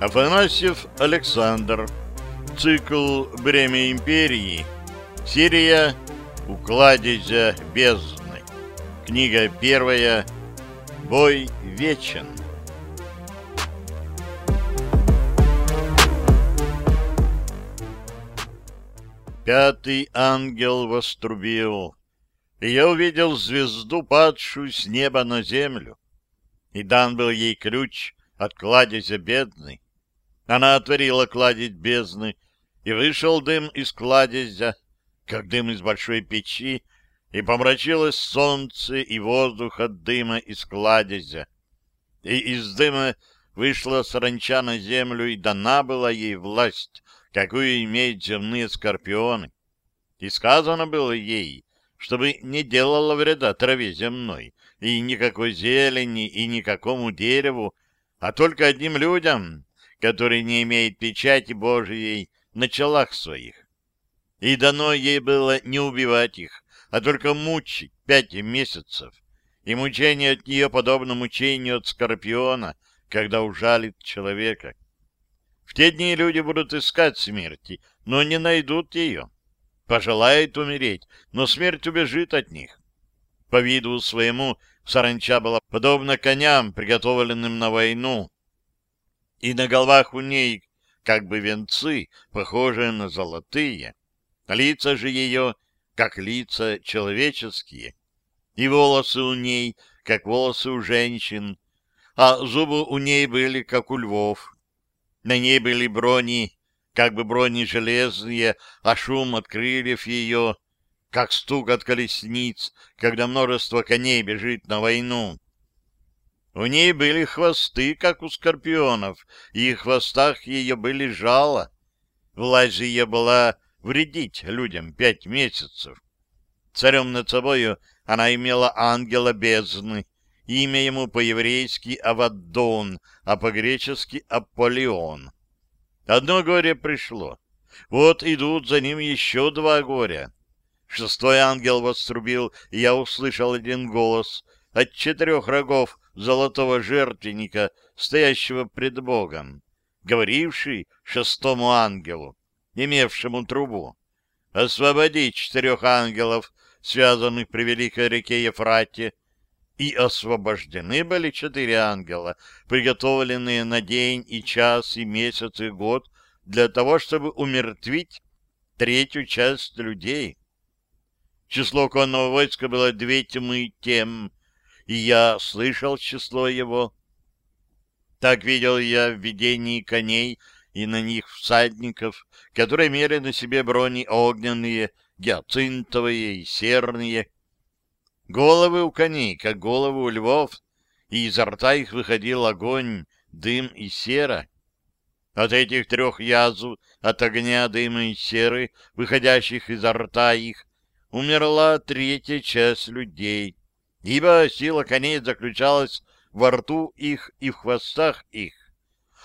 Афанасьев Александр. Цикл «Бремя империи». Серия «Укладезя бездны». Книга первая «Бой вечен». Пятый ангел вострубил, и я увидел звезду, падшую с неба на землю. И дан был ей ключ от кладезя бедный. Она отворила кладезь бездны, и вышел дым из кладезя, как дым из большой печи, и помрачилось солнце и воздух от дыма из кладезя. И из дыма вышла саранча на землю, и дана была ей власть, какую имеют земные скорпионы. И сказано было ей, чтобы не делала вреда траве земной, и никакой зелени, и никакому дереву, а только одним людям, который не имеет печати Божией на челах своих. И дано ей было не убивать их, а только мучить пять месяцев, и мучение от нее подобно мучению от скорпиона, когда ужалит человека. Те дни люди будут искать смерти, но не найдут ее. Пожелает умереть, но смерть убежит от них. По виду своему саранча была подобна коням, приготовленным на войну, и на головах у ней как бы венцы, похожие на золотые. Лица же ее, как лица человеческие, и волосы у ней, как волосы у женщин, а зубы у ней были, как у львов. На ней были брони, как бы брони железные, а шум от крыльев ее, как стук от колесниц, когда множество коней бежит на войну. У ней были хвосты, как у скорпионов, и в хвостах ее были жало. Власть же ее была вредить людям пять месяцев. Царем над собою она имела ангела бездны, имя ему по-еврейски Аваддон, а по-гречески Аполеон. Одно горе пришло. Вот идут за ним еще два горя. Шестой ангел вострубил, и я услышал один голос от четырех рогов, золотого жертвенника, стоящего пред Богом, говоривший шестому ангелу, имевшему трубу, освободить четырех ангелов, связанных при великой реке Ефрате, и освобождены были четыре ангела, приготовленные на день и час и месяц и год для того, чтобы умертвить третью часть людей. Число конного войска было две тьмы тем, и я слышал число его. Так видел я в видении коней и на них всадников, которые имели на себе брони огненные, гиацинтовые и серные. Головы у коней, как головы у львов, и изо рта их выходил огонь, дым и сера. От этих трех язв, от огня, дыма и серы, выходящих изо рта их, умерла третья часть людей ибо сила коней заключалась во рту их и в хвостах их,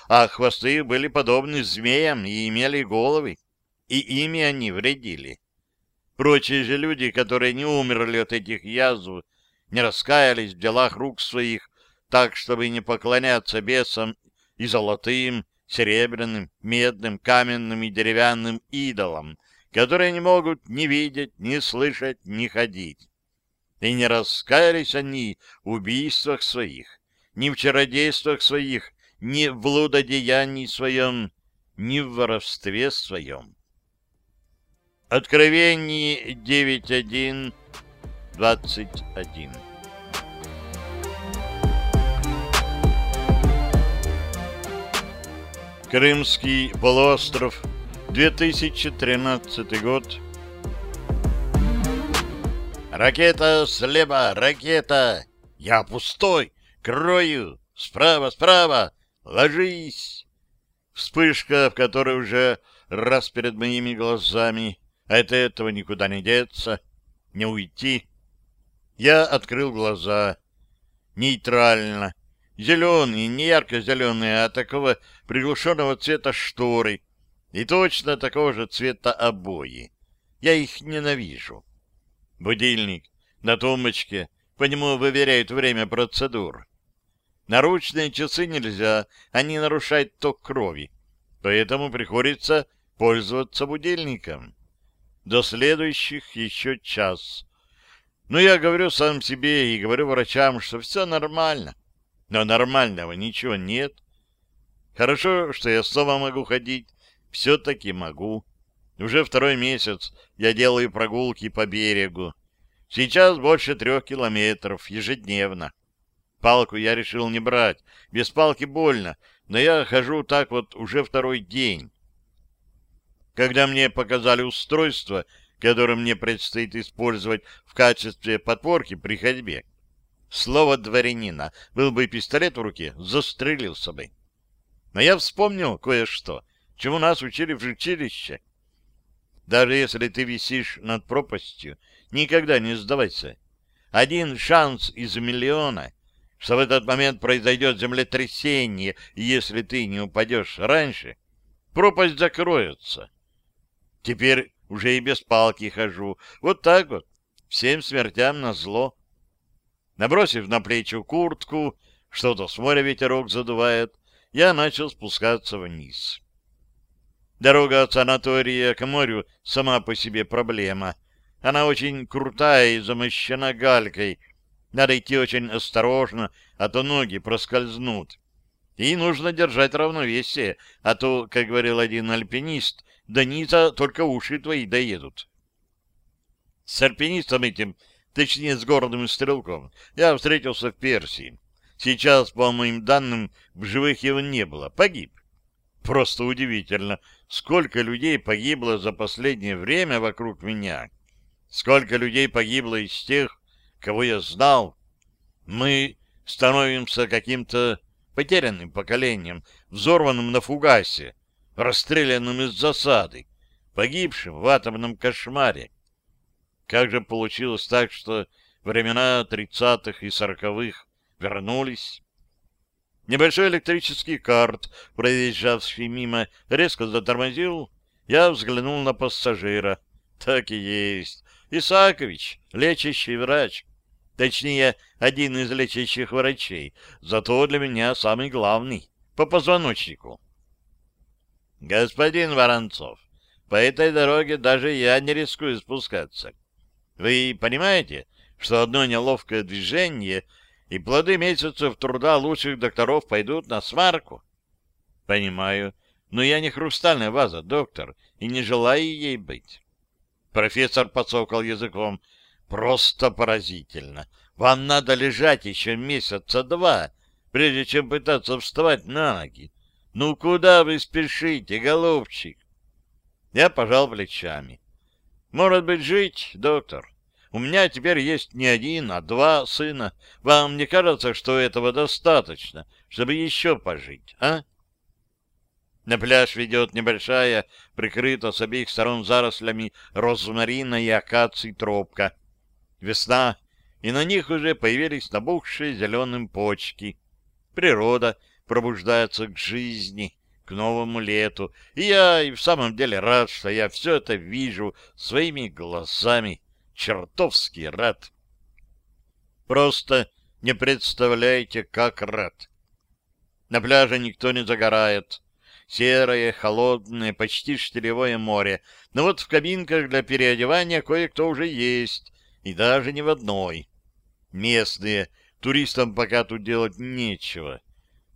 а хвосты были подобны змеям и имели головы, и ими они вредили. Прочие же люди, которые не умерли от этих язв, не раскаялись в делах рук своих, так, чтобы не поклоняться бесам и золотым, серебряным, медным, каменным и деревянным идолам, которые не могут ни видеть, ни слышать, ни ходить. И не раскаялись они в убийствах своих, ни в чародействах своих, ни в блудодеянии своем, ни в воровстве своем. Откровение 9.1.21 Крымский полуостров, 2013 год, «Ракета слева! Ракета! Я пустой! Крою! Справа! Справа! Ложись!» Вспышка, в которой уже раз перед моими глазами, от этого никуда не деться, не уйти. Я открыл глаза. Нейтрально. Зеленый, не ярко-зеленый, а такого приглушенного цвета шторы, И точно такого же цвета обои. Я их ненавижу. Будильник на тумбочке, по нему выверяют время процедур. Наручные часы нельзя, они нарушают ток крови, поэтому приходится пользоваться будильником. До следующих еще час. Но я говорю сам себе и говорю врачам, что все нормально. Но нормального ничего нет. Хорошо, что я снова могу ходить. Все-таки могу. Уже второй месяц я делаю прогулки по берегу. Сейчас больше трех километров ежедневно. Палку я решил не брать. Без палки больно, но я хожу так вот уже второй день. Когда мне показали устройство, которое мне предстоит использовать в качестве подпорки при ходьбе, слово дворянина, был бы пистолет в руке, застрелился бы. Но я вспомнил кое-что, чему нас учили в училище. Даже если ты висишь над пропастью, никогда не сдавайся. Один шанс из миллиона — что в этот момент произойдет землетрясение, и если ты не упадешь раньше, пропасть закроется. Теперь уже и без палки хожу. Вот так вот, всем смертям на зло. Набросив на плечи куртку, что-то с моря ветерок задувает, я начал спускаться вниз. Дорога от санатория к морю сама по себе проблема. Она очень крутая и замощена галькой, надо идти очень осторожно, а то ноги проскользнут. И нужно держать равновесие, а то, как говорил один альпинист, до низа только уши твои доедут. С альпинистом этим, точнее с городом стрелком, я встретился в Персии. Сейчас, по моим данным, в живых его не было. Погиб. Просто удивительно, сколько людей погибло за последнее время вокруг меня. Сколько людей погибло из тех, кого я знал, мы становимся каким-то потерянным поколением, взорванным на фугасе, расстрелянным из засады, погибшим в атомном кошмаре. Как же получилось так, что времена тридцатых и сороковых вернулись? Небольшой электрический карт, проезжавший мимо, резко затормозил. Я взглянул на пассажира. Так и есть. Исакович, лечащий врач. Точнее, один из лечащих врачей, зато для меня самый главный, по позвоночнику. Господин Воронцов, по этой дороге даже я не рискую спускаться. Вы понимаете, что одно неловкое движение и плоды месяцев труда лучших докторов пойдут на сварку? Понимаю, но я не хрустальная ваза, доктор, и не желаю ей быть. Профессор подсокал языком. Просто поразительно. Вам надо лежать еще месяца два, прежде чем пытаться вставать на ноги. Ну куда вы спешите, голубчик? Я пожал плечами. Может быть, жить, доктор? У меня теперь есть не один, а два сына. Вам не кажется, что этого достаточно, чтобы еще пожить, а? На пляж ведет небольшая, прикрыта с обеих сторон зарослями розмарина и акаций тропка. Весна, и на них уже появились набухшие зеленым почки. Природа пробуждается к жизни, к новому лету, и я и в самом деле рад, что я все это вижу своими глазами, чертовски рад. Просто не представляете, как рад. На пляже никто не загорает. Серое, холодное, почти штилевое море. Но вот в кабинках для переодевания кое-кто уже есть, и даже не в одной. Местные, туристам пока тут делать нечего.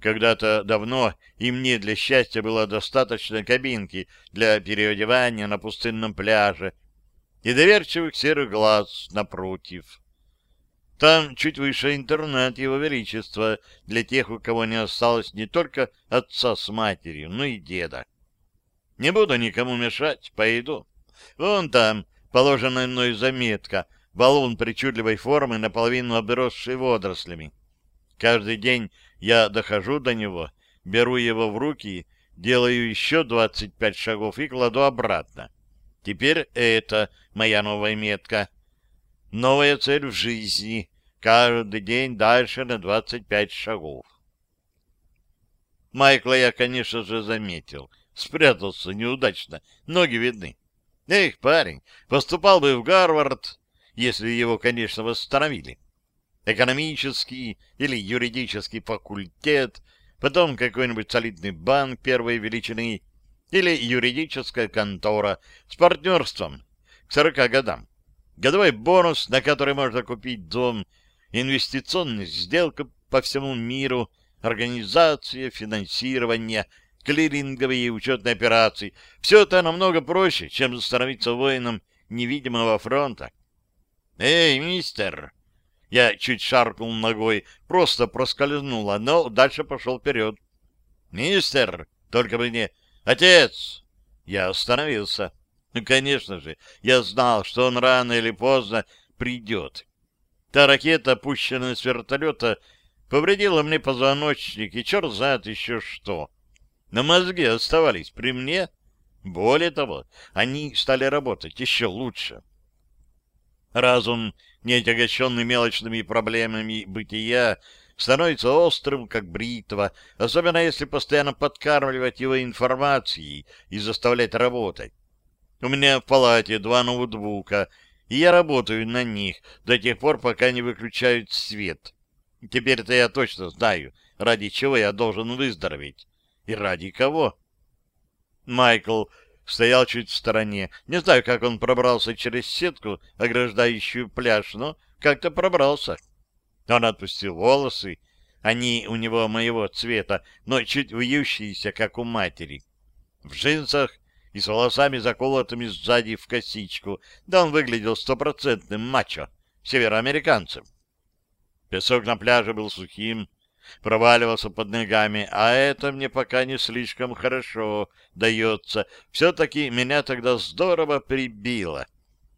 Когда-то давно и мне для счастья было достаточно кабинки для переодевания на пустынном пляже и доверчивых серых глаз напротив. Там чуть выше интернат Его Величества для тех, у кого не осталось не только отца с матерью, но и деда. Не буду никому мешать, пойду. Вон там положенная мной заметка — валун причудливой формы, наполовину обросший водорослями. Каждый день я дохожу до него, беру его в руки, делаю еще двадцать пять шагов и кладу обратно. Теперь это моя новая метка. Новая цель в жизни. Каждый день дальше на двадцать пять шагов. Майкла я, конечно же, заметил. Спрятался неудачно, ноги видны. Эх, парень, поступал бы в Гарвард, если его, конечно, восстановили. Экономический или юридический факультет, потом какой-нибудь солидный банк первой величины или юридическая контора с партнерством к 40 годам. Годовой бонус, на который можно купить дом, инвестиционная сделка по всему миру, организация, финансирование, клиринговые и учетные операции. Все это намного проще, чем становиться воином невидимого фронта. «Эй, мистер!» Я чуть шаркнул ногой, просто проскользнула, но дальше пошел вперед. «Мистер!» Только бы не «Отец!» Я остановился. Ну, конечно же, я знал, что он рано или поздно придет. Та ракета, пущенная с вертолета, повредила мне позвоночник, и черт знает еще что. Но мозги оставались при мне. Более того, они стали работать еще лучше. Разум, не отягощенный мелочными проблемами бытия, становится острым, как бритва, особенно если постоянно подкармливать его информацией и заставлять работать. У меня в палате два ноутбука, и я работаю на них до тех пор, пока не выключают свет. Теперь-то я точно знаю, ради чего я должен выздороветь. И ради кого. Майкл стоял чуть в стороне. Не знаю, как он пробрался через сетку, ограждающую пляж, но как-то пробрался. Он отпустил волосы, они у него моего цвета, но чуть вьющиеся, как у матери. В джинсах и с волосами, заколотыми сзади в косичку, да он выглядел стопроцентным мачо, североамериканцем. Песок на пляже был сухим, проваливался под ногами, а это мне пока не слишком хорошо дается. Все-таки меня тогда здорово прибило.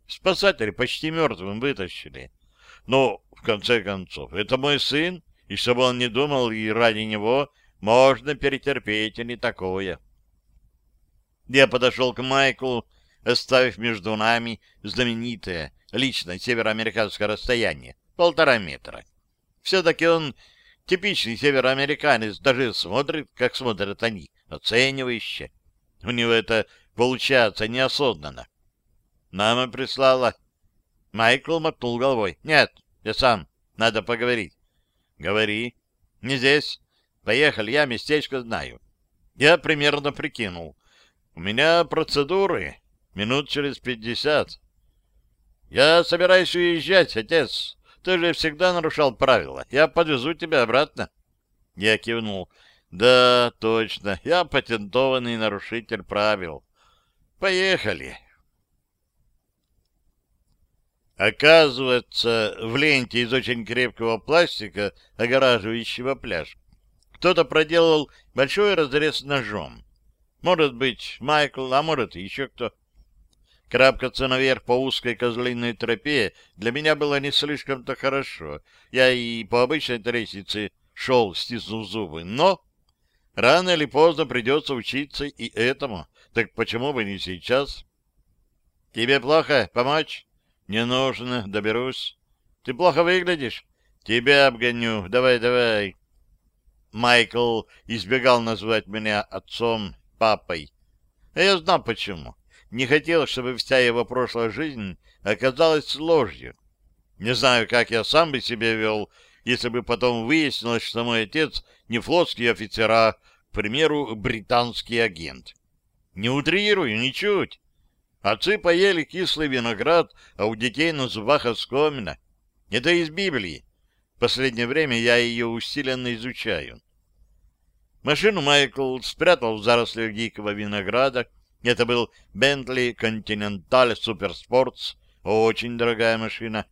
Спасатели почти мертвым вытащили. Но, в конце концов, это мой сын, и чтобы он не думал, и ради него можно перетерпеть и не такое. Я подошел к Майклу, оставив между нами знаменитое, личное североамериканское расстояние, полтора метра. Все-таки он Типичный североамериканец даже смотрит, как смотрят они, оценивающе. У него это получается неосознанно. Мама прислала. Майкл мотнул головой. Нет, я сам. Надо поговорить. Говори. Не здесь. Поехали, я местечко знаю. Я примерно прикинул. У меня процедуры. Минут через пятьдесят. Я собираюсь уезжать, отец. Ты же всегда нарушал правила. Я подвезу тебя обратно. Я кивнул. Да, точно. Я патентованный нарушитель правил. Поехали. Оказывается, в ленте из очень крепкого пластика, огораживающего пляж, кто-то проделал большой разрез ножом. Может быть, Майкл, а может, еще кто. Крабкаться наверх по узкой козлиной тропе для меня было не слишком-то хорошо. Я и по обычной лестнице шел, стиснув зубы. Но рано или поздно придется учиться и этому. Так почему бы не сейчас? Тебе плохо? Помочь? Не нужно, доберусь. Ты плохо выглядишь? Тебя обгоню. Давай, давай. Майкл избегал назвать меня отцом, папой. А я знал почему не хотел, чтобы вся его прошлая жизнь оказалась ложью. Не знаю, как я сам бы себя вел, если бы потом выяснилось, что мой отец не флотский офицер, а, к примеру, британский агент. Не утрирую ничуть. Отцы поели кислый виноград, а у детей на зубах оскомина. Это из Библии. В последнее время я ее усиленно изучаю. Машину Майкл спрятал в зарослях дикого винограда, это был Bentley Continental Super Sports, очень дорогая машина,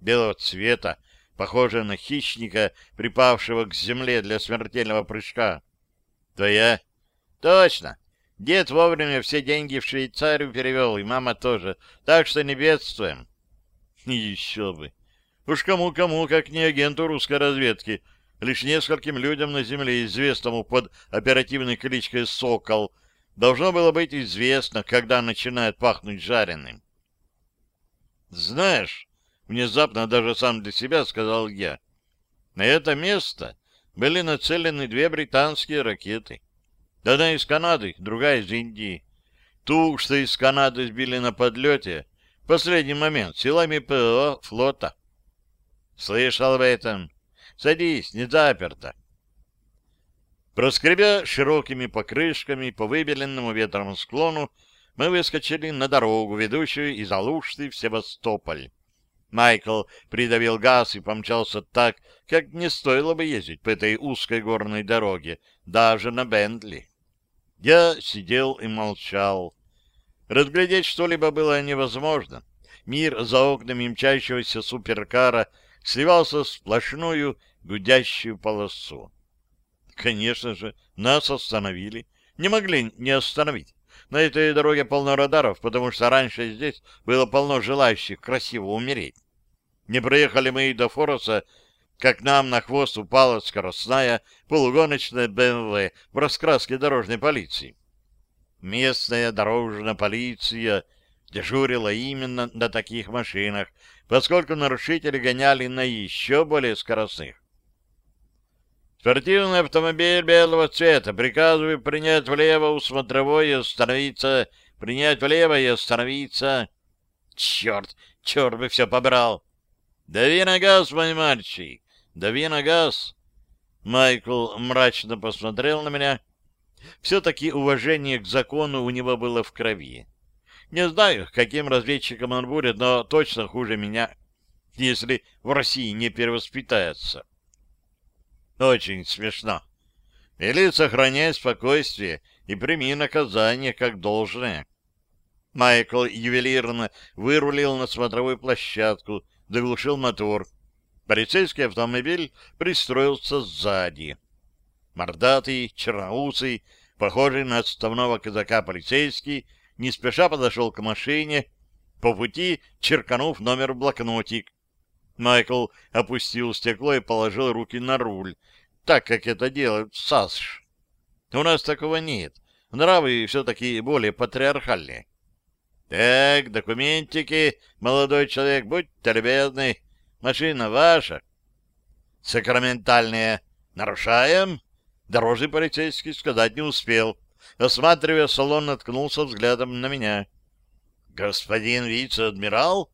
белого цвета, похожая на хищника, припавшего к земле для смертельного прыжка. Твоя? Точно. Дед вовремя все деньги в Швейцарию перевел, и мама тоже, так что не бедствуем. Еще бы. Уж кому-кому, как не агенту русской разведки, лишь нескольким людям на земле, известному под оперативной кличкой «Сокол», должно было быть известно, когда начинает пахнуть жареным. «Знаешь, внезапно даже сам для себя сказал я, на это место были нацелены две британские ракеты. Одна из Канады, другая из Индии. Ту, что из Канады сбили на подлете, в последний момент силами ПО флота. Слышал об этом. Садись, не заперто. Проскребя широкими покрышками по выбеленному ветром склону, мы выскочили на дорогу, ведущую из Алушты в Севастополь. Майкл придавил газ и помчался так, как не стоило бы ездить по этой узкой горной дороге, даже на Бентли. Я сидел и молчал. Разглядеть что-либо было невозможно. Мир за окнами мчащегося суперкара сливался в сплошную гудящую полосу. Конечно же, нас остановили. Не могли не остановить. На этой дороге полно радаров, потому что раньше здесь было полно желающих красиво умереть. Не проехали мы и до Фороса, как нам на хвост упала скоростная полугоночная БМВ в раскраске дорожной полиции. Местная дорожная полиция дежурила именно на таких машинах, поскольку нарушители гоняли на еще более скоростных. Спортивный автомобиль белого цвета. Приказываю принять влево у смотровой и остановиться. Принять влево и остановиться. Черт, черт бы все побрал. Дави на газ, мой мальчик. Дави на газ. Майкл мрачно посмотрел на меня. Все-таки уважение к закону у него было в крови. Не знаю, каким разведчиком он будет, но точно хуже меня, если в России не перевоспитается. Очень смешно. Или сохраняй спокойствие и прими наказание как должное. Майкл ювелирно вырулил на смотровую площадку, заглушил мотор. Полицейский автомобиль пристроился сзади. Мордатый, черноусый, похожий на отставного казака полицейский, не спеша подошел к машине, по пути черканув номер в блокнотик. Майкл опустил стекло и положил руки на руль, так, как это делают САСШ. У нас такого нет. Нравы все-таки более патриархальные. Так, документики, молодой человек, будьте любезны. Машина ваша. Сакраментальные. Нарушаем? Дорожный полицейский сказать не успел. Осматривая салон, наткнулся взглядом на меня. Господин вице-адмирал?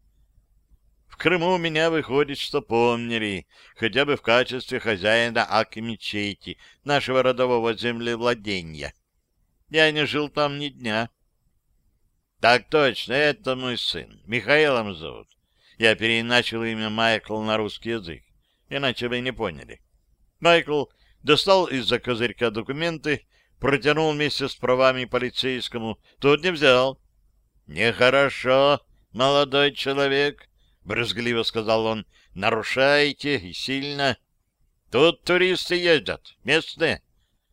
В Крыму меня выходит, что помнили, хотя бы в качестве хозяина Ак-мечети, нашего родового землевладения. Я не жил там ни дня. Так точно, это мой сын. Михаилом зовут. Я переначал имя Майкл на русский язык, иначе вы не поняли. Майкл достал из-за козырька документы, протянул вместе с правами полицейскому. Тот не взял. Нехорошо, молодой человек брезгливо сказал он, — нарушаете и сильно. Тут туристы ездят, местные.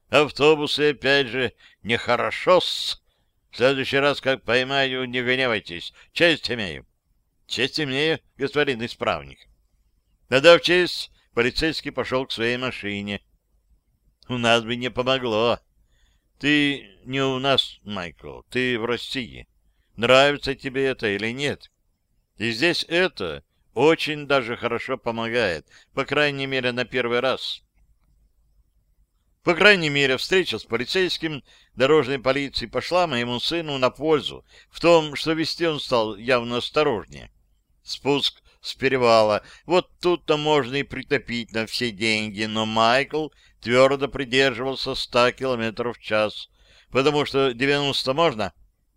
Автобусы, опять же, нехорошо-с. В следующий раз, как поймаю, не гневайтесь. Честь имею. Честь имею, господин исправник. Надав честь, полицейский пошел к своей машине. У нас бы не помогло. Ты не у нас, Майкл, ты в России. Нравится тебе это или нет? И здесь это очень даже хорошо помогает, по крайней мере, на первый раз. По крайней мере, встреча с полицейским дорожной полиции пошла моему сыну на пользу в том, что вести он стал явно осторожнее. Спуск с перевала. Вот тут-то можно и притопить на все деньги, но Майкл твердо придерживался 100 км в час, потому что 90 можно,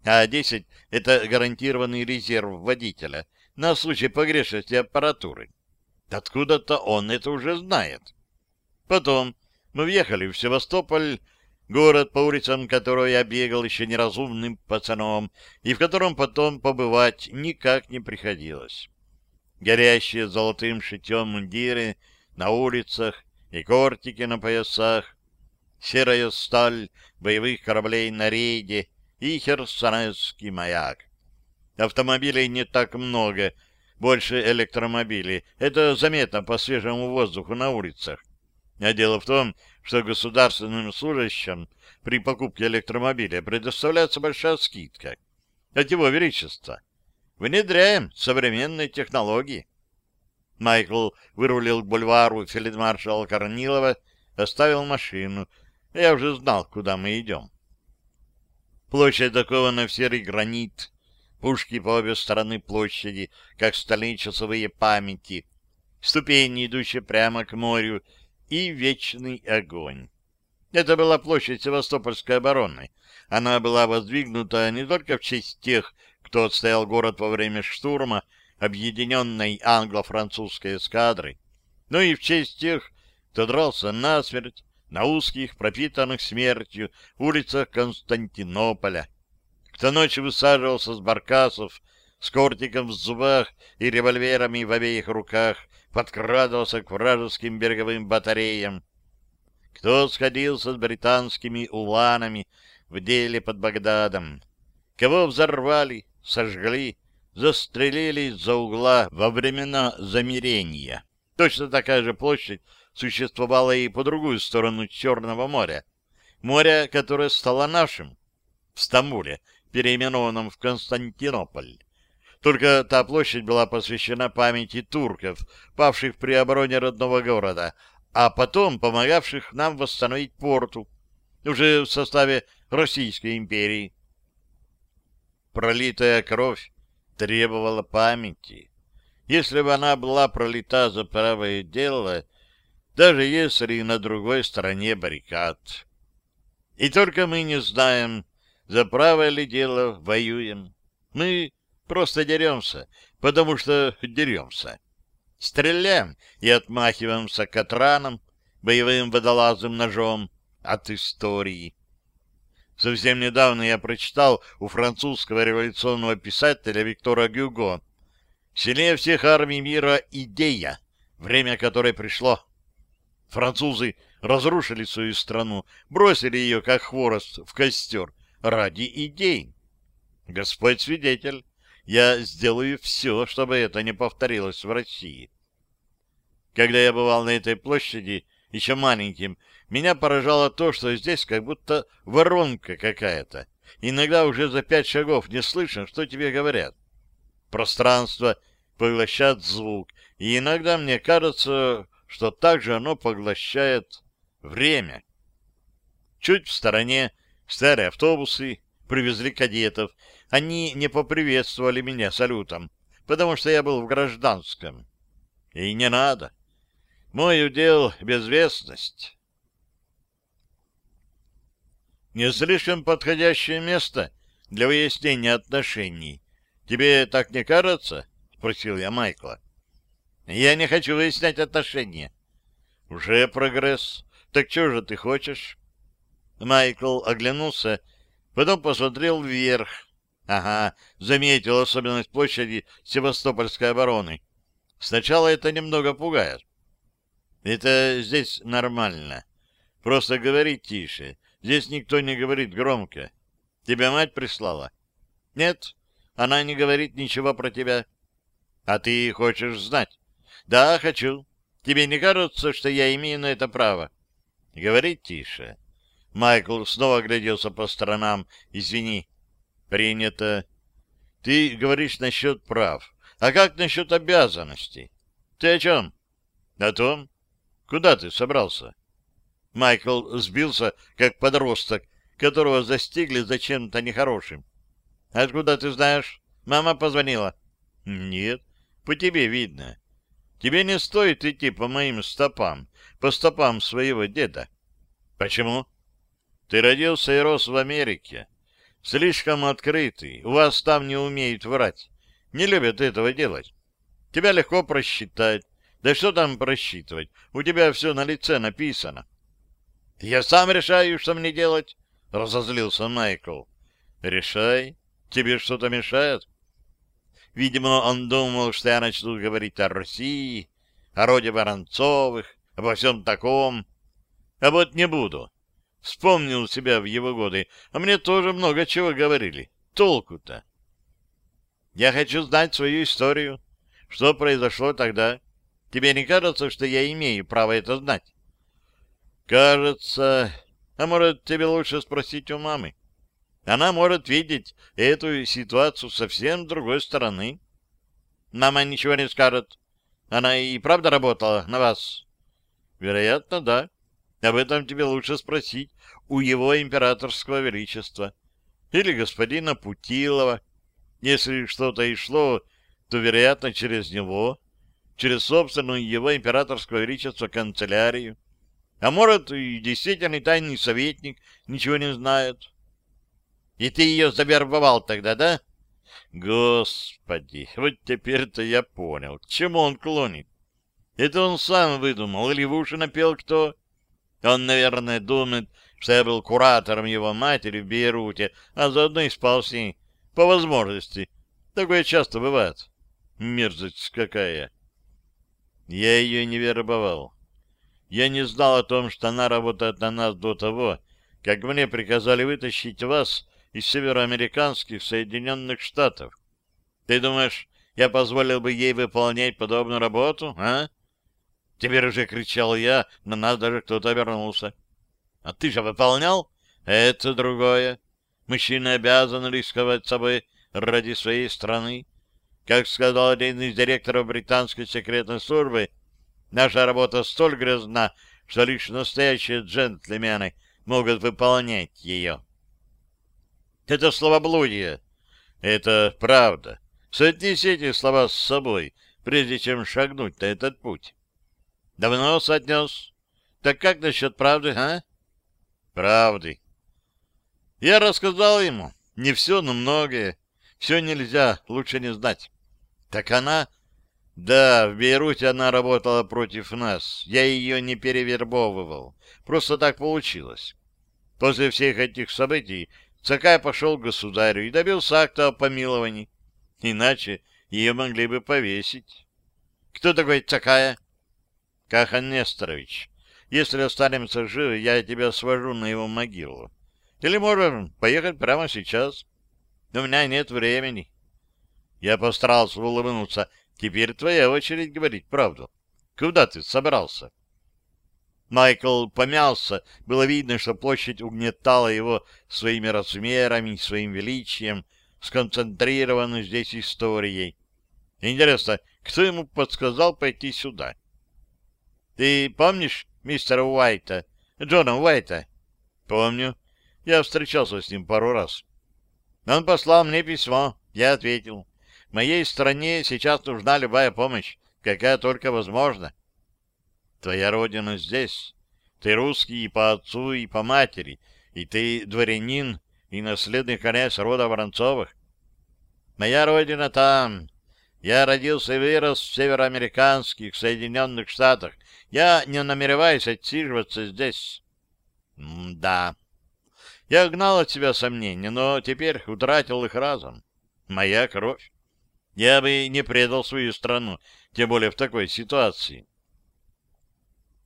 а 10 — это гарантированный резерв водителя на случай погрешности аппаратуры. Откуда-то он это уже знает. Потом мы въехали в Севастополь, город, по улицам которого я бегал еще неразумным пацаном, и в котором потом побывать никак не приходилось. Горящие золотым шитьем мундиры на улицах и кортики на поясах, серая сталь боевых кораблей на рейде и херсонесский маяк. Автомобилей не так много, больше электромобилей. Это заметно по свежему воздуху на улицах. А дело в том, что государственным служащим при покупке электромобиля предоставляется большая скидка. От его величества. Внедряем современные технологии. Майкл вырулил к бульвару фельдмаршала Корнилова, оставил машину. Я уже знал, куда мы идем. Площадь окована в серый гранит, пушки по обе стороны площади, как стальные часовые памяти, ступени, идущие прямо к морю, и вечный огонь. Это была площадь Севастопольской обороны. Она была воздвигнута не только в честь тех, кто отстоял город во время штурма объединенной англо-французской эскадры, но и в честь тех, кто дрался насмерть на узких, пропитанных смертью улицах Константинополя, кто ночью высаживался с баркасов, с кортиком в зубах и револьверами в обеих руках, подкрадывался к вражеским береговым батареям, кто сходился с британскими уланами в деле под Багдадом, кого взорвали, сожгли, застрелили из-за угла во времена замирения. Точно такая же площадь существовала и по другую сторону Черного моря. Море, которое стало нашим, в Стамбуле, переименованном в Константинополь. Только та площадь была посвящена памяти турков, павших при обороне родного города, а потом помогавших нам восстановить порту, уже в составе Российской империи. Пролитая кровь требовала памяти. Если бы она была пролита за правое дело, даже если на другой стороне баррикад. И только мы не знаем, за правое ли дело воюем. Мы просто деремся, потому что деремся. Стреляем и отмахиваемся катраном, боевым водолазым ножом от истории. Совсем недавно я прочитал у французского революционного писателя Виктора Гюго «Сильнее всех армий мира идея, время которой пришло». Французы разрушили свою страну, бросили ее, как хворост, в костер ради идей. Господь свидетель, я сделаю все, чтобы это не повторилось в России. Когда я бывал на этой площади, еще маленьким, меня поражало то, что здесь как будто воронка какая-то. Иногда уже за пять шагов не слышно, что тебе говорят. Пространство поглощает звук, и иногда мне кажется, что также оно поглощает время. Чуть в стороне старые автобусы привезли кадетов, они не поприветствовали меня салютом, потому что я был в гражданском. И не надо. Мой удел — безвестность. Не слишком подходящее место для выяснения отношений. Тебе так не кажется? — спросил я Майкла. — Я не хочу выяснять отношения. — Уже прогресс. Так что же ты хочешь? Майкл оглянулся Потом посмотрел вверх. Ага, заметил особенность площади Севастопольской обороны. Сначала это немного пугает. Это здесь нормально. Просто говори тише. Здесь никто не говорит громко. Тебя мать прислала? Нет, она не говорит ничего про тебя. А ты хочешь знать? Да, хочу. Тебе не кажется, что я имею на это право? Говори тише. Майкл снова огляделся по сторонам. «Извини». «Принято. Ты говоришь насчет прав. А как насчет обязанностей? Ты о чем?» «О том. Куда ты собрался?» Майкл сбился, как подросток, которого застигли за чем-то нехорошим. «Откуда ты знаешь? Мама позвонила?» «Нет, по тебе видно. Тебе не стоит идти по моим стопам, по стопам своего деда». «Почему?» Ты родился и рос в Америке. Слишком открытый. У вас там не умеют врать. Не любят этого делать. Тебя легко просчитать. Да что там просчитывать? У тебя все на лице написано. Я сам решаю, что мне делать, — разозлился Майкл. Решай. Тебе что-то мешает? Видимо, он думал, что я начну говорить о России, о роде Воронцовых, обо всем таком. А вот не буду. Вспомнил себя в его годы, а мне тоже много чего говорили. Толку-то? Я хочу знать свою историю. Что произошло тогда? Тебе не кажется, что я имею право это знать? Кажется. А может, тебе лучше спросить у мамы? Она может видеть эту ситуацию совсем с другой стороны. Мама ничего не скажет. Она и правда работала на вас? Вероятно, да. Об этом тебе лучше спросить у его императорского величества или господина Путилова. Если что-то и шло, то, вероятно, через него, через собственную его императорского величества канцелярию. А может, и действительно тайный советник ничего не знает. И ты ее завербовал тогда, да? Господи, вот теперь-то я понял, к чему он клонит. Это он сам выдумал или в уши напел кто? Он, наверное, думает, что я был куратором его матери в Бейруте, а заодно и спал с ней. По возможности. Такое часто бывает. Мерзость какая. Я ее не вербовал. Я не знал о том, что она работает на нас до того, как мне приказали вытащить вас из североамериканских Соединенных Штатов. Ты думаешь, я позволил бы ей выполнять подобную работу, а? Теперь уже кричал я, на нас даже кто-то обернулся. А ты же выполнял? Это другое. Мужчина обязан рисковать собой ради своей страны. Как сказал один из директоров британской секретной службы, наша работа столь грязна, что лишь настоящие джентльмены могут выполнять ее. Это словоблудие. Это правда. Соотнеси эти слова с собой, прежде чем шагнуть на этот путь. Давно соотнес. Так как насчет правды, а? Правды. Я рассказал ему. Не все, но многое. Все нельзя, лучше не знать. Так она... Да, в Бейруте она работала против нас. Я ее не перевербовывал. Просто так получилось. После всех этих событий Цакай пошел к государю и добился акта о помиловании. Иначе ее могли бы повесить. Кто такой Цакая? Кахан Несторович. Если останемся живы, я тебя свожу на его могилу. Или можем поехать прямо сейчас. У меня нет времени. Я постарался улыбнуться. Теперь твоя очередь говорить правду. Куда ты собрался? Майкл помялся. Было видно, что площадь угнетала его своими размерами, своим величием, сконцентрированной здесь историей. Интересно, кто ему подсказал пойти сюда? Ты помнишь мистера Уайта, Джона Уайта? Помню. Я встречался с ним пару раз. Он послал мне письмо. Я ответил. Моей стране сейчас нужна любая помощь, какая только возможна. Твоя родина здесь. Ты русский и по отцу, и по матери, и ты дворянин и наследный конец рода Воронцовых. Моя родина там. Я родился и вырос в североамериканских Соединенных Штатах. Я не намереваюсь отсиживаться здесь. М да. Я гнал от себя сомнения, но теперь утратил их разом. Моя кровь. Я бы не предал свою страну, тем более в такой ситуации.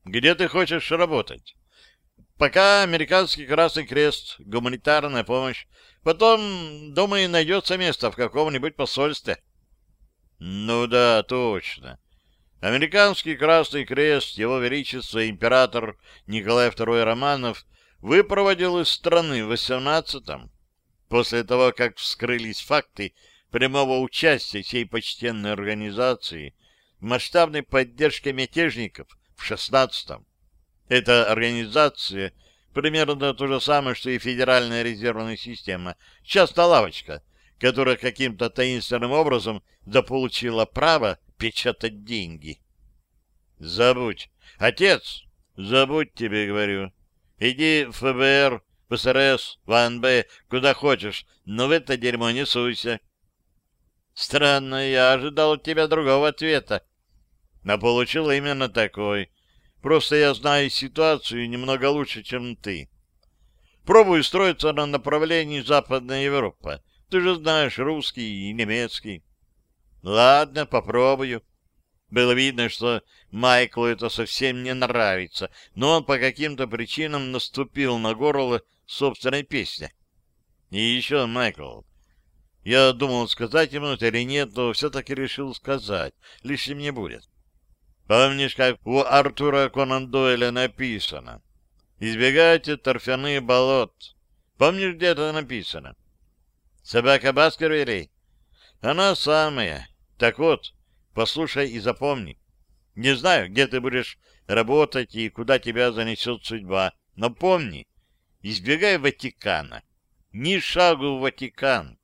Где ты хочешь работать? Пока американский Красный Крест, гуманитарная помощь. Потом, думаю, найдется место в каком-нибудь посольстве. Ну да, точно. Американский Красный Крест, его величество император Николай II Романов выпроводил из страны в 18-м, после того, как вскрылись факты прямого участия всей почтенной организации в масштабной поддержке мятежников в 16-м. Эта организация примерно то же самое, что и Федеральная резервная система. Часто лавочка, которая каким-то таинственным образом заполучила право печатать деньги. Забудь. Отец, забудь тебе, говорю. Иди в ФБР, в СРС, в АНБ, куда хочешь, но в это дерьмо не суйся. Странно, я ожидал от тебя другого ответа. Но получил именно такой. Просто я знаю ситуацию немного лучше, чем ты. Пробую строиться на направлении Западная Европа. Ты же знаешь русский и немецкий. Ладно, попробую. Было видно, что Майклу это совсем не нравится, но он по каким-то причинам наступил на горло собственной песни. И еще, Майкл, я думал, сказать ему это или нет, но все-таки решил сказать. Лишним не будет. Помнишь, как у Артура Конан Дойля написано? Избегайте торфяных болот. Помнишь, где это написано? Собака Баскервилей? Она самая. Так вот, послушай и запомни. Не знаю, где ты будешь работать и куда тебя занесет судьба. Но помни, избегай Ватикана. Ни шагу в Ватикан.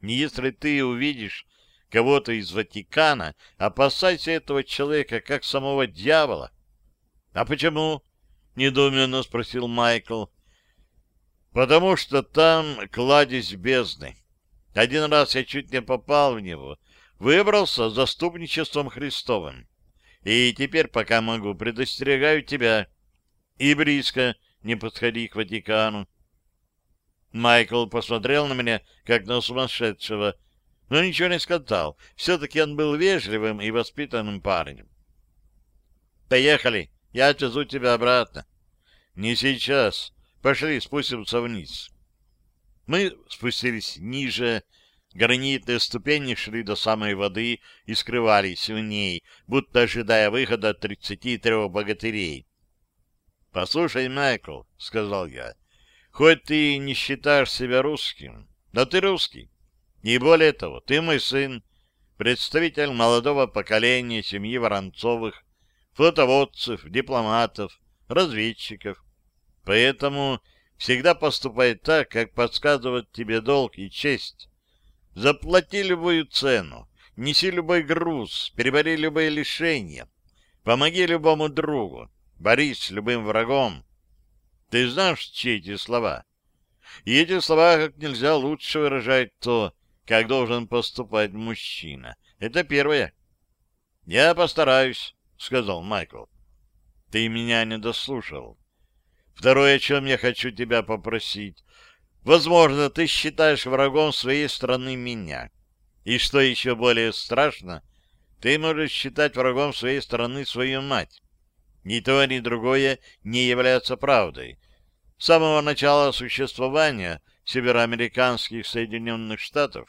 Если ты увидишь кого-то из Ватикана, опасайся этого человека, как самого дьявола. — А почему? — недоуменно спросил Майкл. — Потому что там кладезь бездны. Один раз я чуть не попал в него, выбрался заступничеством Христовым. И теперь, пока могу, предостерегаю тебя. И близко не подходи к Ватикану. Майкл посмотрел на меня, как на сумасшедшего, но ничего не сказал. Все-таки он был вежливым и воспитанным парнем. «Поехали, я отвезу тебя обратно». «Не сейчас. Пошли, спустимся вниз». Мы спустились ниже, гранитные ступени шли до самой воды и скрывались в ней, будто ожидая выхода тридцати трех богатырей. — Послушай, Майкл, — сказал я, — хоть ты не считаешь себя русским, но ты русский. И более того, ты мой сын, представитель молодого поколения семьи Воронцовых, флотоводцев, дипломатов, разведчиков. Поэтому всегда поступай так, как подсказывает тебе долг и честь. Заплати любую цену, неси любой груз, перебори любые лишения, помоги любому другу, борись с любым врагом. Ты знаешь, чьи эти слова? И эти слова как нельзя лучше выражают то, как должен поступать мужчина. Это первое. — Я постараюсь, — сказал Майкл. — Ты меня не дослушал. Второе, о чем я хочу тебя попросить. Возможно, ты считаешь врагом своей страны меня. И что еще более страшно, ты можешь считать врагом своей страны свою мать. Ни то, ни другое не является правдой. С самого начала существования североамериканских Соединенных Штатов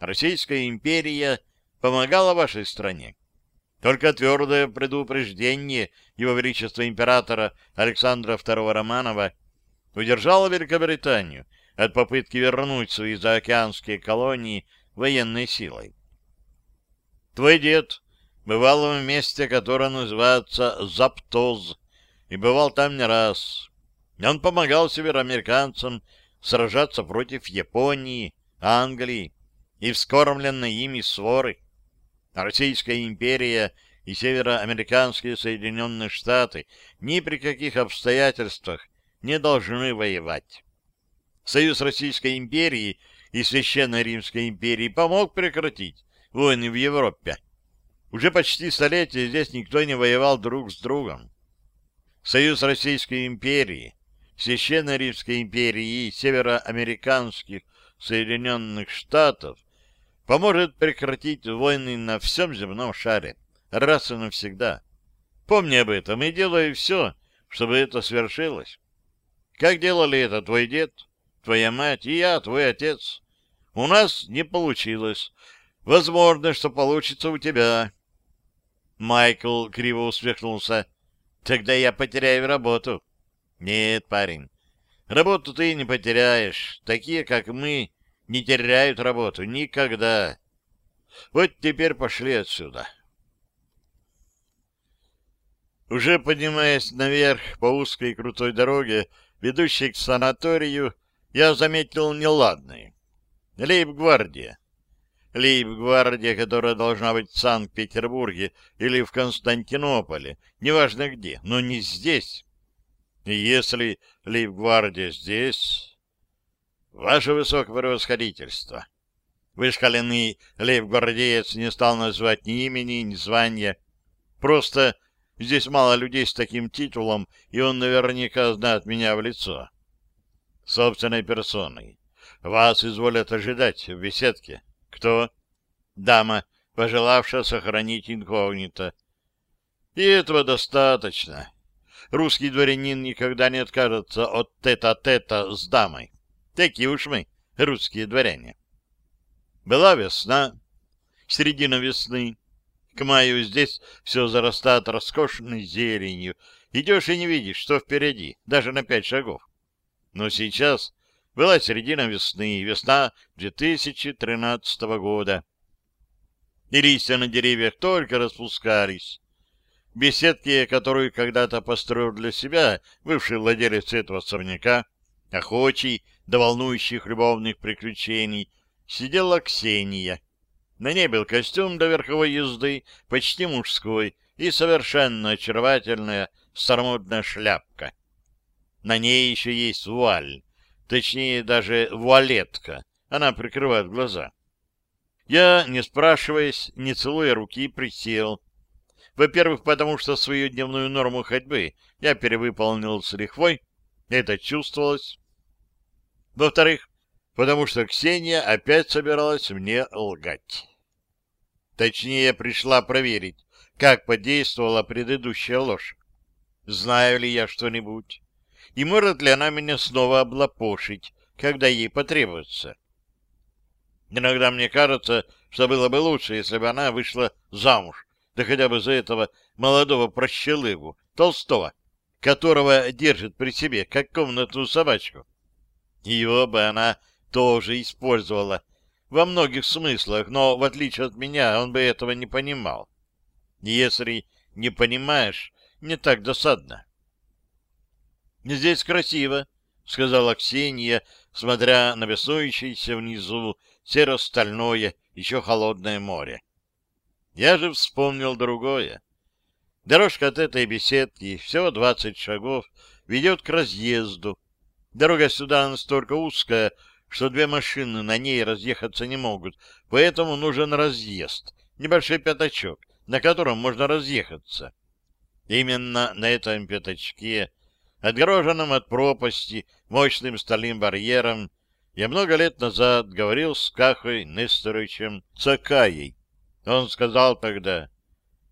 Российская империя помогала вашей стране. Только твердое предупреждение Его Величества императора Александра II Романова удержало Великобританию от попытки вернуть свои заокеанские колонии военной силой. Твой дед бывал в месте, которое называется Заптоз, и бывал там не раз. Он помогал североамериканцам сражаться против Японии, Англии и вскормленной ими своры. Российская империя и североамериканские Соединенные Штаты ни при каких обстоятельствах не должны воевать. Союз Российской империи и Священной Римской империи помог прекратить войны в Европе. Уже почти столетие здесь никто не воевал друг с другом. Союз Российской империи, Священной Римской империи и североамериканских Соединенных Штатов поможет прекратить войны на всем земном шаре, раз и навсегда. Помни об этом и делай все, чтобы это свершилось. Как делали это твой дед, твоя мать и я, твой отец. У нас не получилось. Возможно, что получится у тебя. Майкл криво усмехнулся. Тогда я потеряю работу. Нет, парень, работу ты не потеряешь. Такие, как мы, не теряют работу никогда. Вот теперь пошли отсюда. Уже поднимаясь наверх по узкой крутой дороге, ведущей к санаторию, я заметил неладное. Лейб-гвардия. Лейб-гвардия, которая должна быть в Санкт-Петербурге или в Константинополе, неважно где, но не здесь. И если лейб-гвардия здесь, Ваше Высокопревосходительство, вышкаленный лейб-гвардеец не стал назвать ни имени, ни звания. Просто здесь мало людей с таким титулом, и он наверняка знает меня в лицо. Собственной персоной. Вас изволят ожидать в беседке. Кто? Дама, пожелавшая сохранить инкогнито. И этого достаточно. Русский дворянин никогда не откажется от тета-тета -тета с дамой. Такие уж мы, русские дворяне. Была весна, середина весны. К маю здесь все зарастает роскошной зеленью. Идешь и не видишь, что впереди, даже на пять шагов. Но сейчас была середина весны, весна 2013 года. И листья на деревьях только распускались. Беседке, которую когда-то построил для себя бывший владелец этого особняка, охочий до волнующих любовных приключений, сидела Ксения. На ней был костюм до верховой езды, почти мужской, и совершенно очаровательная старомодная шляпка. На ней еще есть вуаль, точнее даже вуалетка, она прикрывает глаза. Я, не спрашиваясь, не целуя руки, присел. Во-первых, потому что свою дневную норму ходьбы я перевыполнил с лихвой, это чувствовалось. Во-вторых, потому что Ксения опять собиралась мне лгать. Точнее, пришла проверить, как подействовала предыдущая ложь. Знаю ли я что-нибудь? И может ли она меня снова облапошить, когда ей потребуется? Иногда мне кажется, что было бы лучше, если бы она вышла замуж, да хотя бы за этого молодого прощелыгу, Толстого, которого держит при себе, как комнатную собачку. Его бы она тоже использовала во многих смыслах, но, в отличие от меня, он бы этого не понимал. Если не понимаешь, не так досадно. «Здесь красиво», — сказала Ксения, смотря на беснующееся внизу серо-стальное, еще холодное море. Я же вспомнил другое. Дорожка от этой беседки, всего двадцать шагов, ведет к разъезду. Дорога сюда настолько узкая, что две машины на ней разъехаться не могут, поэтому нужен разъезд, небольшой пятачок, на котором можно разъехаться. Именно на этом пятачке, отгороженном от пропасти мощным стальным барьером, я много лет назад говорил с Кахой Несторовичем Цакаей. Он сказал тогда,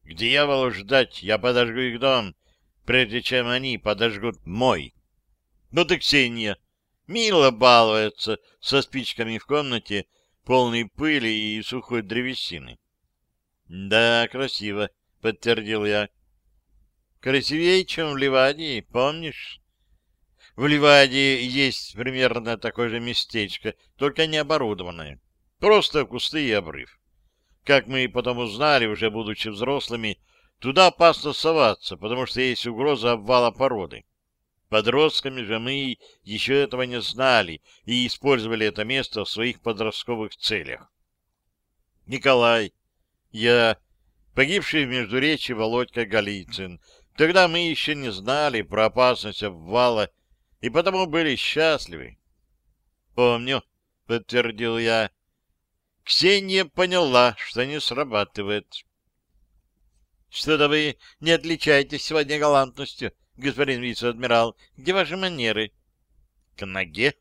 «К дьяволу ждать, я подожгу их дом, прежде чем они подожгут мой». Ну ты, Ксения, мило балуется со спичками в комнате, полной пыли и сухой древесины. — Да, красиво, — подтвердил я. — Красивее, чем в Ливадии, помнишь? В Ливадии есть примерно такое же местечко, только не оборудованное. Просто кусты и обрыв. Как мы потом узнали, уже будучи взрослыми, туда опасно соваться, потому что есть угроза обвала породы. Подростками же мы еще этого не знали и использовали это место в своих подростковых целях. Николай, я, погибший в Междуречии Володька Голицын, тогда мы еще не знали про опасность обвала и потому были счастливы. Помню, подтвердил я. Ксения поняла, что не срабатывает. Что-то вы не отличаетесь сегодня галантностью, господин вице-адмирал. Где ваши манеры? К ноге.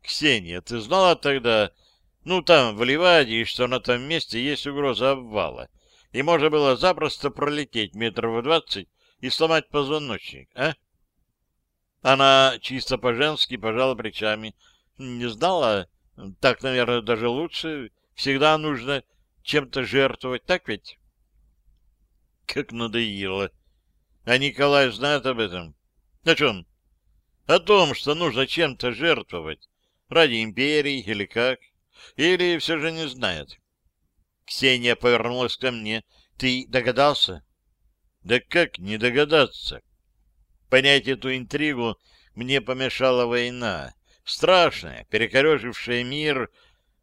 Ксения, ты знала тогда, ну, там, в Ливаде, что на том месте есть угроза обвала, и можно было запросто пролететь метров двадцать и сломать позвоночник, а? Она чисто по-женски пожала плечами. Не знала? Так, наверное, даже лучше. Всегда нужно чем-то жертвовать, так ведь? Как надоело. А Николай знает об этом? О чем? О том, что нужно чем-то жертвовать. Ради империи или как? Или все же не знает? Ксения повернулась ко мне. Ты догадался? Да как не догадаться? Понять эту интригу мне помешала война. Страшная, перекорежившая мир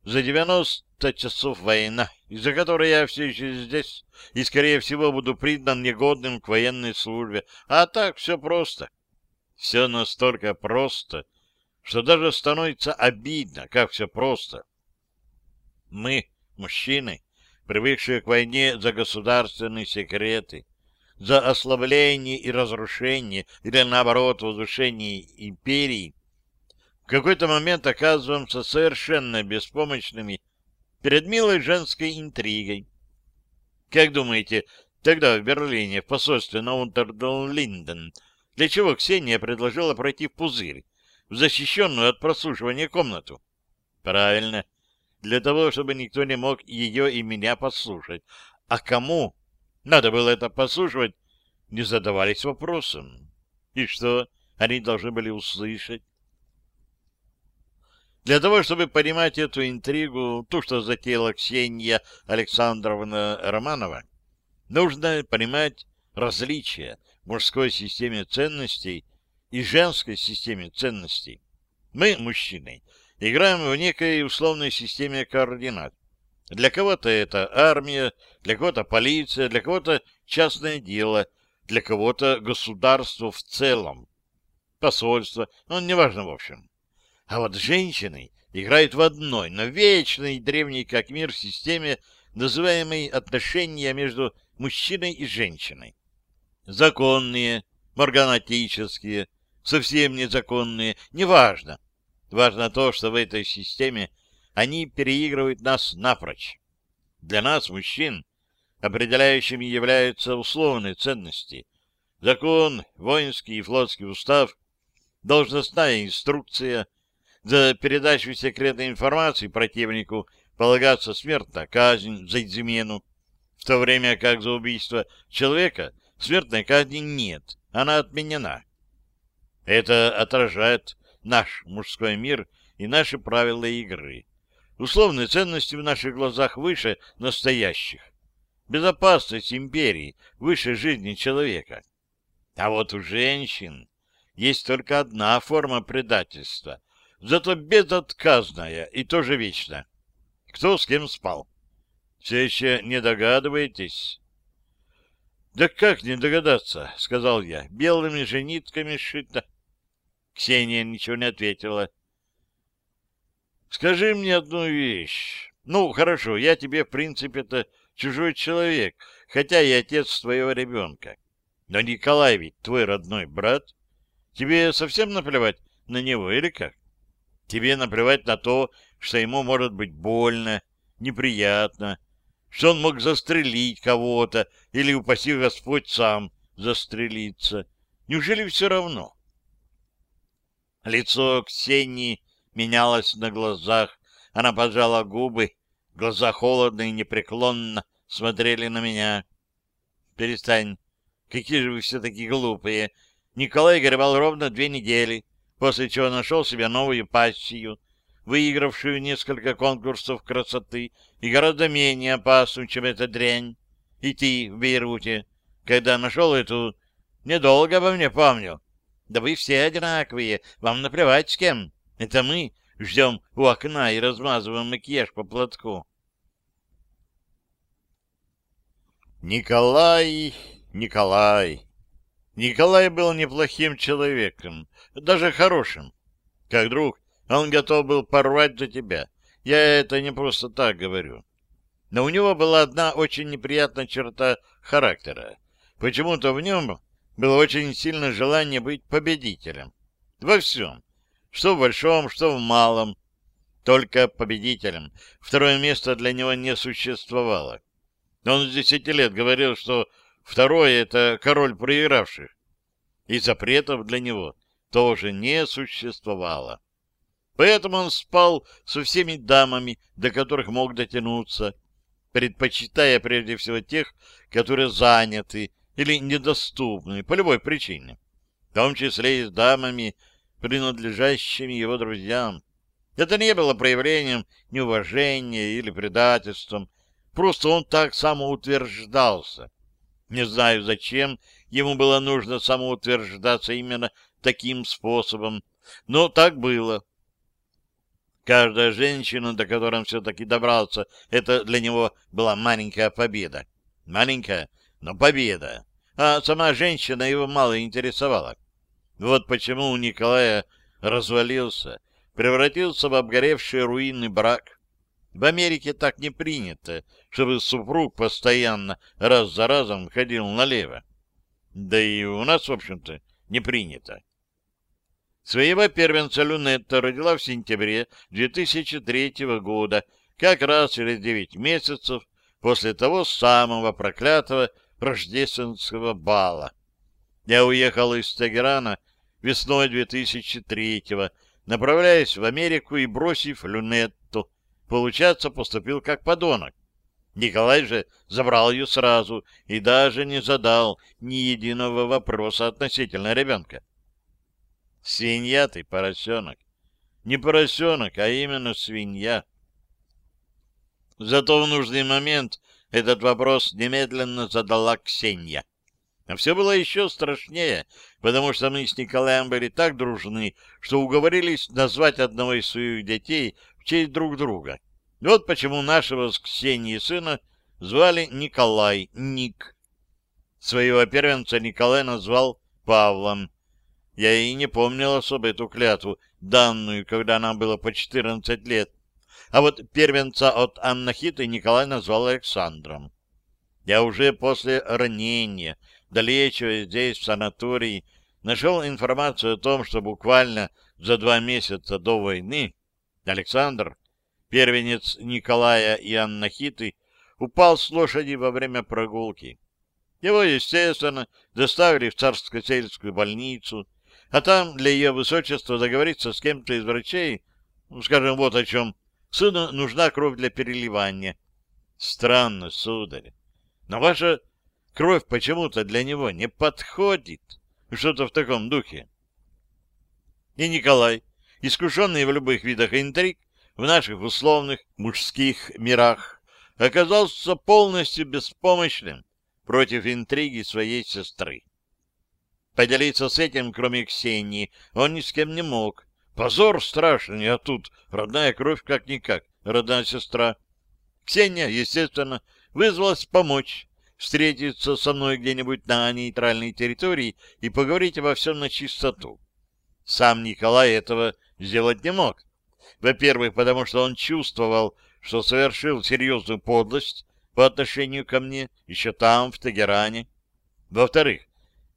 за девяносто часов война, из-за которой я все еще здесь и, скорее всего, буду признан негодным к военной службе. А так все просто. Все настолько просто, что даже становится обидно, как все просто. Мы, мужчины, привыкшие к войне за государственные секреты, за ослабление и разрушение, или наоборот, возвышение империи, в какой-то момент оказываемся совершенно беспомощными перед милой женской интригой. Как думаете, тогда в Берлине, в посольстве на Унтерден-Линден, для чего Ксения предложила пройти в пузырь, в защищенную от прослушивания комнату? Правильно, для того, чтобы никто не мог ее и меня послушать. А кому надо было это послушивать, не задавались вопросом. И что они должны были услышать? Для того, чтобы понимать эту интригу, ту, что затеяла Ксения Александровна Романова, нужно понимать различия в мужской системе ценностей и женской системе ценностей. Мы, мужчины, играем в некой условной системе координат. Для кого-то это армия, для кого-то полиция, для кого-то частное дело, для кого-то государство в целом, посольство, ну, неважно в общем. А вот женщины играют в одной, но вечной и древней как мир системе, называемой отношения между мужчиной и женщиной. Законные, морганатические, совсем незаконные, неважно. Важно то, что в этой системе они переигрывают нас напрочь. Для нас, мужчин, определяющими являются условные ценности. Закон, воинский и флотский устав, должностная инструкция, за передачу секретной информации противнику полагаться смертная казнь за измену, в то время как за убийство человека смертной казни нет, она отменена. Это отражает наш мужской мир и наши правила игры. Условные ценности в наших глазах выше настоящих. Безопасность империи выше жизни человека. А вот у женщин есть только одна форма предательства, зато безотказная и тоже вечная. Кто с кем спал? Все еще не догадываетесь? Да как не догадаться, сказал я. Белыми же нитками шито. Ксения ничего не ответила. Скажи мне одну вещь. Ну, хорошо, я тебе, в принципе-то, чужой человек, хотя и отец твоего ребенка. Но Николай ведь твой родной брат. Тебе совсем наплевать на него или как? Тебе наплевать на то, что ему может быть больно, неприятно, что он мог застрелить кого-то или, упаси Господь, сам застрелиться. Неужели все равно? Лицо Ксении менялось на глазах. Она поджала губы, глаза холодно и непреклонно смотрели на меня. «Перестань. Какие же вы все такие глупые!» Николай горевал ровно две недели, после чего нашел себе новую пассию, выигравшую несколько конкурсов красоты и гораздо менее опасную, чем эта дрянь. И ты в Бейруте, когда нашел эту... Недолго обо мне помню. Да вы все одинаковые, вам наплевать с кем. Это мы ждем у окна и размазываем макияж по платку. Николай, Николай, Николай был неплохим человеком, даже хорошим. Как друг, он готов был порвать за тебя. Я это не просто так говорю. Но у него была одна очень неприятная черта характера. Почему-то в нем было очень сильное желание быть победителем. Во всем. Что в большом, что в малом. Только победителем. Второе место для него не существовало. Он с десяти лет говорил, что Второе — это король проигравших. И запретов для него тоже не существовало. Поэтому он спал со всеми дамами, до которых мог дотянуться, предпочитая прежде всего тех, которые заняты или недоступны по любой причине, в том числе и с дамами, принадлежащими его друзьям. Это не было проявлением неуважения или предательством, просто он так самоутверждался. Не знаю, зачем ему было нужно самоутверждаться именно таким способом, но так было. Каждая женщина, до которой он все-таки добрался, это для него была маленькая победа. Маленькая, но победа. А сама женщина его мало интересовала. Вот почему у Николая развалился, превратился в обгоревший руинный брак. В Америке так не принято, чтобы супруг постоянно раз за разом ходил налево. Да и у нас, в общем-то, не принято. Своего первенца Люнетта родила в сентябре 2003 года, как раз через 9 месяцев после того самого проклятого рождественского бала. Я уехал из Тегерана весной 2003 направляясь в Америку и бросив Люнетту, получается, поступил как подонок. Николай же забрал ее сразу и даже не задал ни единого вопроса относительно ребенка. Свинья ты, поросенок. Не поросенок, а именно свинья. Зато в нужный момент этот вопрос немедленно задала Ксения. А все было еще страшнее, потому что мы с Николаем были так дружны, что уговорились назвать одного из своих детей честь друг друга. Вот почему нашего с Ксенией сына звали Николай, Ник. Своего первенца Николай назвал Павлом. Я и не помнил особо эту клятву, данную, когда нам было по 14 лет. А вот первенца от Аннахиты Николай назвал Александром. Я уже после ранения долечивая здесь, в санатории, нашел информацию о том, что буквально за два месяца до войны Александр, первенец Николая и Аннахиты, упал с лошади во время прогулки. Его, естественно, доставили в царско-сельскую больницу, а там для ее высочества договориться с кем-то из врачей, ну, скажем, вот о чем, сыну нужна кровь для переливания. Странно, сударь, но ваша Кровь почему-то для него не подходит. Что-то в таком духе. И Николай, искушенный в любых видах интриг, в наших условных мужских мирах, оказался полностью беспомощным против интриги своей сестры. Поделиться с этим, кроме Ксении, он ни с кем не мог. Позор страшный, а тут родная кровь как-никак, родная сестра. Ксения, естественно, вызвалась помочь, встретиться со мной где-нибудь на нейтральной территории и поговорить обо всем на чистоту. Сам Николай этого сделать не мог. Во-первых, потому что он чувствовал, что совершил серьезную подлость по отношению ко мне еще там, в Тегеране. Во-вторых,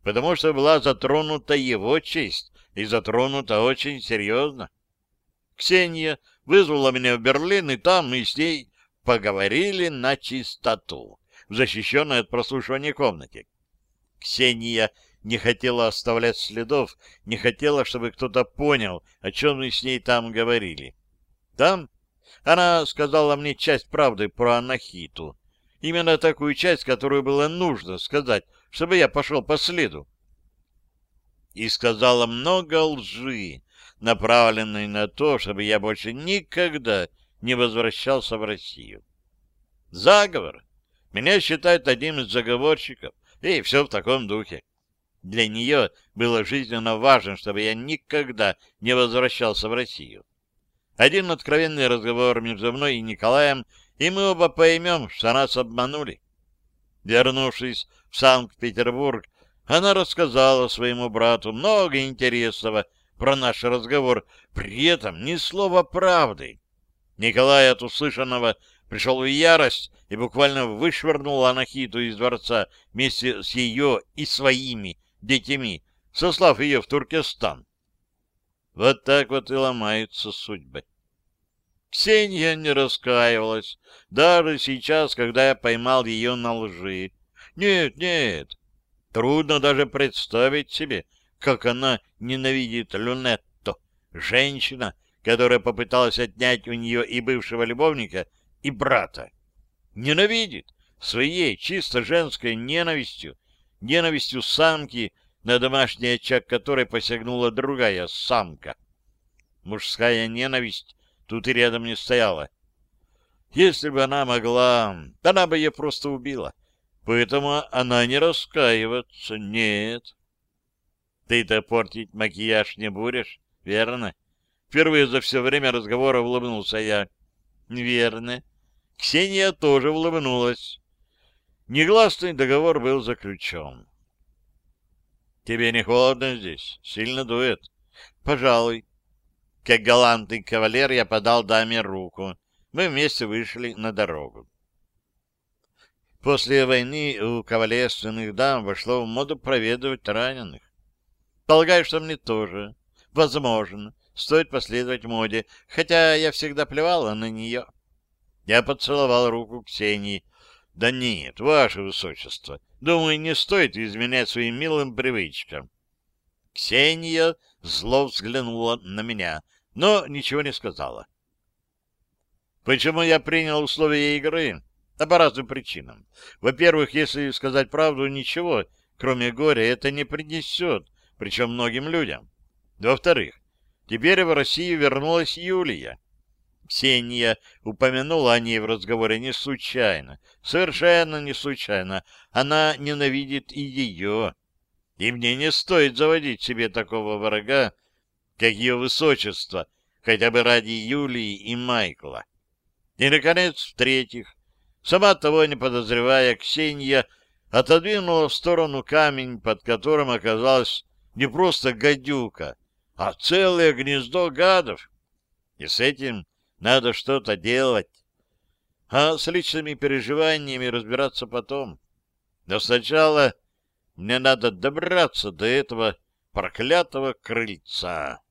потому что была затронута его честь и затронута очень серьезно. Ксения вызвала меня в Берлин, и там мы с ней поговорили на чистоту в защищенной от прослушивания комнате. Ксения не хотела оставлять следов, не хотела, чтобы кто-то понял, о чем мы с ней там говорили. Там она сказала мне часть правды про Анахиту. Именно такую часть, которую было нужно сказать, чтобы я пошел по следу. И сказала много лжи, направленной на то, чтобы я больше никогда не возвращался в Россию. Заговор меня считают одним из заговорщиков, и все в таком духе. Для нее было жизненно важно, чтобы я никогда не возвращался в Россию. Один откровенный разговор между мной и Николаем, и мы оба поймем, что нас обманули. Вернувшись в Санкт-Петербург, она рассказала своему брату много интересного про наш разговор, при этом ни слова правды. Николай от услышанного пришел в ярость и буквально вышвырнул Анахиту из дворца вместе с ее и своими детьми, сослав ее в Туркестан. Вот так вот и ломаются судьбы. Ксения не раскаивалась, даже сейчас, когда я поймал ее на лжи. Нет, нет, трудно даже представить себе, как она ненавидит Люнетто, женщина, которая попыталась отнять у нее и бывшего любовника, и брата. Ненавидит своей чисто женской ненавистью, ненавистью самки, на домашний очаг которой посягнула другая самка. Мужская ненависть тут и рядом не стояла. Если бы она могла, она бы ее просто убила. Поэтому она не раскаивается, нет. Ты-то портить макияж не будешь, верно? Впервые за все время разговора улыбнулся я. Верно. Ксения тоже улыбнулась. Негласный договор был заключен. «Тебе не холодно здесь? Сильно дует?» «Пожалуй». Как галантный кавалер я подал даме руку. Мы вместе вышли на дорогу. После войны у кавалерственных дам вошло в моду проведывать раненых. Полагаю, что мне тоже. Возможно, стоит последовать моде, хотя я всегда плевала на нее. Я поцеловал руку Ксении. Да нет, ваше высочество, думаю, не стоит изменять своим милым привычкам. Ксения зло взглянула на меня, но ничего не сказала. Почему я принял условия игры? Да по разным причинам. Во-первых, если сказать правду, ничего, кроме горя, это не принесет, причем многим людям. Во-вторых, теперь в Россию вернулась Юлия. Ксения упомянула о ней в разговоре не случайно, совершенно не случайно. Она ненавидит и ее. И мне не стоит заводить себе такого врага, как ее высочество, хотя бы ради Юлии и Майкла. И, наконец, в-третьих, сама того не подозревая, Ксения отодвинула в сторону камень, под которым оказалась не просто гадюка, а целое гнездо гадов. И с этим надо что-то делать. А с личными переживаниями разбираться потом. Но сначала мне надо добраться до этого проклятого крыльца.